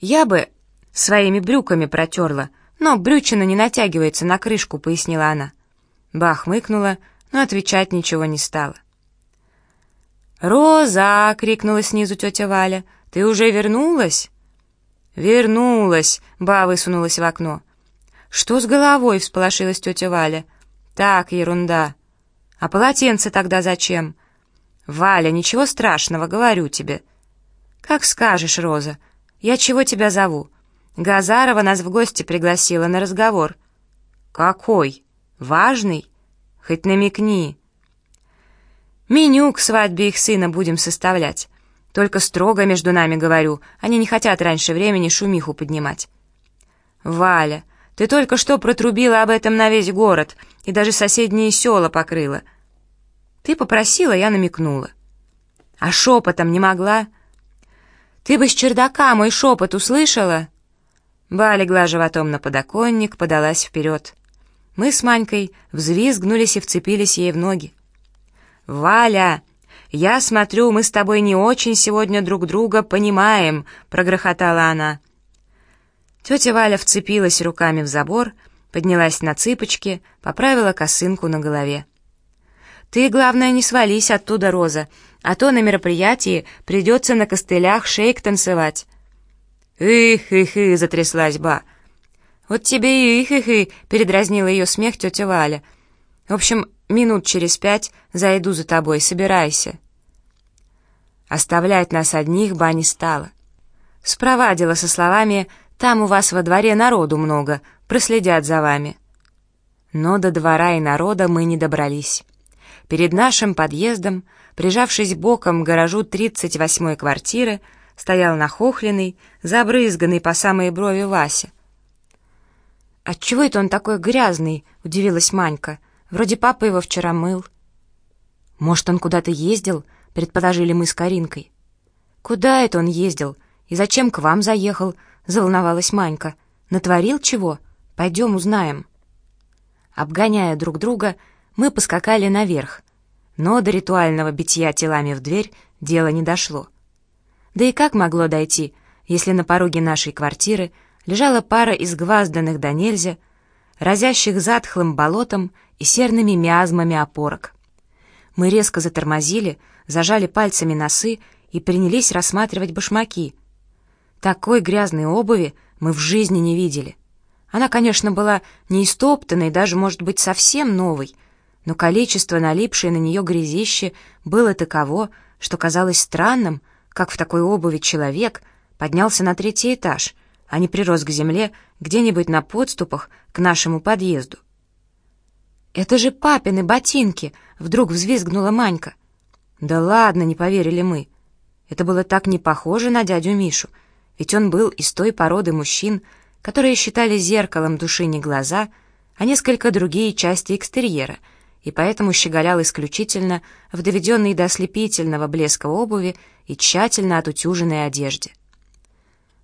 «Я бы своими брюками протерла, но брючина не натягивается на крышку», — пояснила она. Бах мыкнула, но отвечать ничего не стала. «Роза!» — крикнула снизу тетя Валя. «Ты уже вернулась?» «Вернулась!» — Ба высунулась в окно. «Что с головой?» — всполошилась тетя Валя. «Так, ерунда. А полотенце тогда зачем?» «Валя, ничего страшного, говорю тебе». «Как скажешь, Роза. Я чего тебя зову?» «Газарова нас в гости пригласила на разговор». «Какой? Важный? Хоть намекни». «Меню к свадьбе их сына будем составлять. Только строго между нами говорю, они не хотят раньше времени шумиху поднимать». «Валя, ты только что протрубила об этом на весь город и даже соседние села покрыла». «Ты попросила, я намекнула». «А шепотом не могла?» «Ты бы с чердака мой шепот услышала?» Ба легла животом на подоконник, подалась вперед. Мы с Манькой взвизгнулись и вцепились ей в ноги. «Валя, я смотрю, мы с тобой не очень сегодня друг друга понимаем», — прогрохотала она. Тетя Валя вцепилась руками в забор, поднялась на цыпочки, поправила косынку на голове. «Ты, главное, не свались оттуда, Роза, а то на мероприятии придется на костылях шейк танцевать». «Их-их-их!» — затряслась Ба. «Вот тебе и их-их-их!» — передразнила ее смех тетя Валя. «В общем, минут через пять зайду за тобой, собирайся». Оставлять нас одних Ба не стала. Спровадила со словами «Там у вас во дворе народу много, проследят за вами». Но до двора и народа мы не добрались. Перед нашим подъездом, прижавшись боком к гаражу 38-й квартиры, стоял нахохленный, забрызганный по самой брови Вася. «Отчего это он такой грязный?» — удивилась Манька. «Вроде папа его вчера мыл». «Может, он куда-то ездил?» — предположили мы с Каринкой. «Куда это он ездил? И зачем к вам заехал?» — заволновалась Манька. «Натворил чего? Пойдем узнаем». Обгоняя друг друга, мы поскакали наверх, но до ритуального битья телами в дверь дело не дошло. Да и как могло дойти, если на пороге нашей квартиры лежала пара изгвазданных до нельзя, разящих затхлым болотом и серными миазмами опорок. Мы резко затормозили, зажали пальцами носы и принялись рассматривать башмаки. Такой грязной обуви мы в жизни не видели. Она, конечно, была не истоптанной, даже, может быть, совсем новой, но количество налипшей на нее грязищи было таково, что казалось странным, как в такой обуви человек поднялся на третий этаж, а не прирос к земле где-нибудь на подступах к нашему подъезду. «Это же папины ботинки!» — вдруг взвизгнула Манька. «Да ладно!» — не поверили мы. Это было так не похоже на дядю Мишу, ведь он был из той породы мужчин, которые считали зеркалом души не глаза, а несколько другие части экстерьера — и поэтому щеголял исключительно в доведенной до ослепительного блеска обуви и тщательно отутюженной одежде.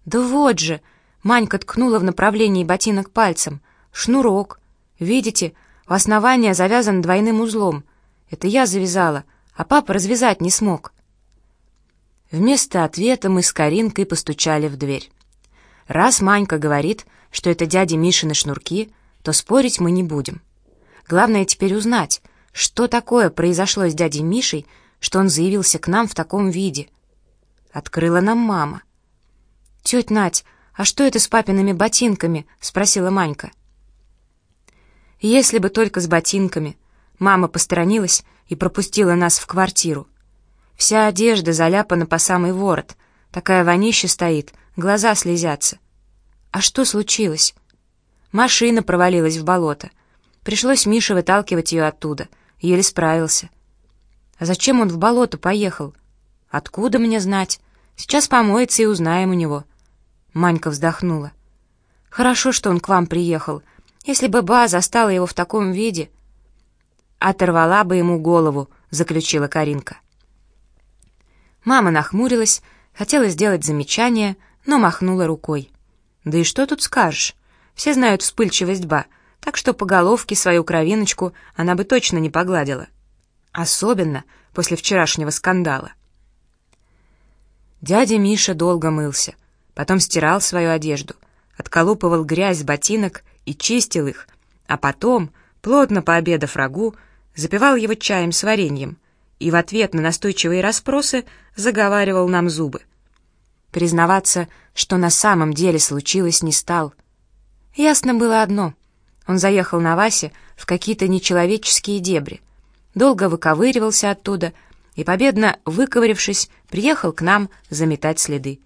«Да вот же!» — Манька ткнула в направлении ботинок пальцем. «Шнурок. Видите, у основания завязан двойным узлом. Это я завязала, а папа развязать не смог». Вместо ответа мы с Каринкой постучали в дверь. Раз Манька говорит, что это дяди Мишины шнурки, то спорить мы не будем. Главное теперь узнать, что такое произошло с дядей Мишей, что он заявился к нам в таком виде. Открыла нам мама. «Тетя Надь, а что это с папиными ботинками?» — спросила Манька. «Если бы только с ботинками». Мама посторонилась и пропустила нас в квартиру. Вся одежда заляпана по самый ворот. Такая вонища стоит, глаза слезятся. А что случилось? Машина провалилась в болото. Пришлось Мише выталкивать ее оттуда. Еле справился. А зачем он в болото поехал? Откуда мне знать? Сейчас помоется и узнаем у него. Манька вздохнула. Хорошо, что он к вам приехал. Если бы Ба застала его в таком виде... Оторвала бы ему голову, заключила Каринка. Мама нахмурилась, хотела сделать замечание, но махнула рукой. Да и что тут скажешь? Все знают вспыльчивость Ба — так что по головке свою кровиночку она бы точно не погладила. Особенно после вчерашнего скандала. Дядя Миша долго мылся, потом стирал свою одежду, отколупывал грязь с ботинок и чистил их, а потом, плотно пообедав рагу, запивал его чаем с вареньем и в ответ на настойчивые расспросы заговаривал нам зубы. Признаваться, что на самом деле случилось, не стал. Ясно было одно — он заехал на Васе в какие-то нечеловеческие дебри, долго выковыривался оттуда и, победно выковырившись, приехал к нам заметать следы.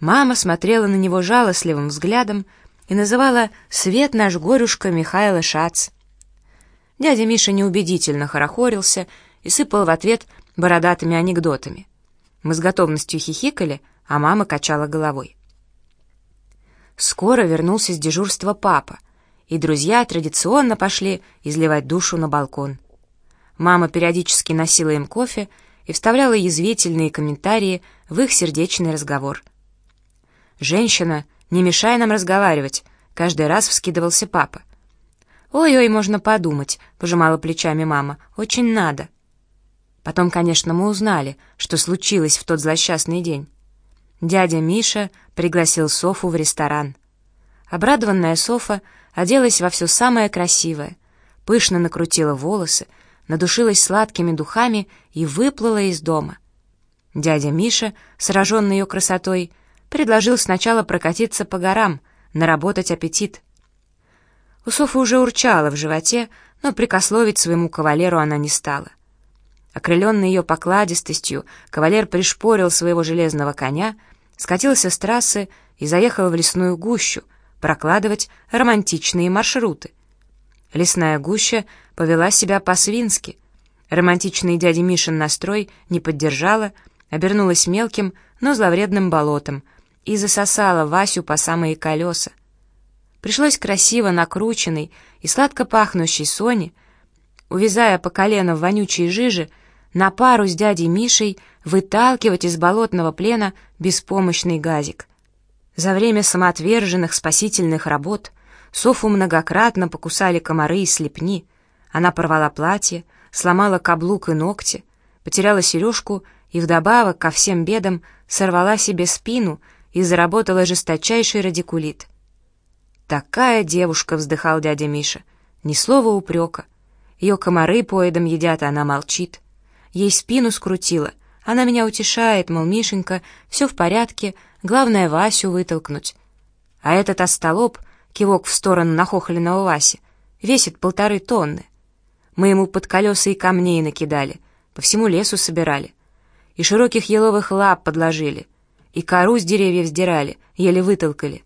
Мама смотрела на него жалостливым взглядом и называла «Свет наш горюшка Михаила Шац». Дядя Миша неубедительно хорохорился и сыпал в ответ бородатыми анекдотами. Мы с готовностью хихикали, а мама качала головой. Скоро вернулся с дежурства папа, и друзья традиционно пошли изливать душу на балкон. Мама периодически носила им кофе и вставляла язвительные комментарии в их сердечный разговор. «Женщина, не мешай нам разговаривать», — каждый раз вскидывался папа. «Ой-ой, можно подумать», — пожимала плечами мама, — «очень надо». Потом, конечно, мы узнали, что случилось в тот злосчастный день. Дядя Миша пригласил Софу в ресторан. Обрадованная Софа оделась во все самое красивое, пышно накрутила волосы, надушилась сладкими духами и выплыла из дома. Дядя Миша, сраженный ее красотой, предложил сначала прокатиться по горам, наработать аппетит. У Софы уже урчала в животе, но прикословить своему кавалеру она не стала. Окрыленный ее покладистостью, кавалер пришпорил своего железного коня, скатился с трассы и заехал в лесную гущу, прокладывать романтичные маршруты. Лесная гуща повела себя по-свински. Романтичный дядя Мишин настрой не поддержала, обернулась мелким, но зловредным болотом и засосала Васю по самые колеса. Пришлось красиво накрученной и сладко пахнущей Соне, увязая по колено в вонючей жиже, на пару с дядей Мишей выталкивать из болотного плена беспомощный газик — за время самоотверженных спасительных работ Софу многократно покусали комары и слепни. Она порвала платье, сломала каблук и ногти, потеряла сережку и вдобавок ко всем бедам сорвала себе спину и заработала жесточайший радикулит. «Такая девушка!» — вздыхал дядя Миша. «Ни слова упрека. Ее комары поедом едят, а она молчит. Ей спину скрутила. Она меня утешает, мол, Мишенька, все в порядке, Главное, Васю вытолкнуть. А этот остолоп, кивок в сторону нахохленного Васи, весит полторы тонны. Мы ему под колеса и камней накидали, по всему лесу собирали. И широких еловых лап подложили, и кору с деревьев сдирали, еле вытолкали.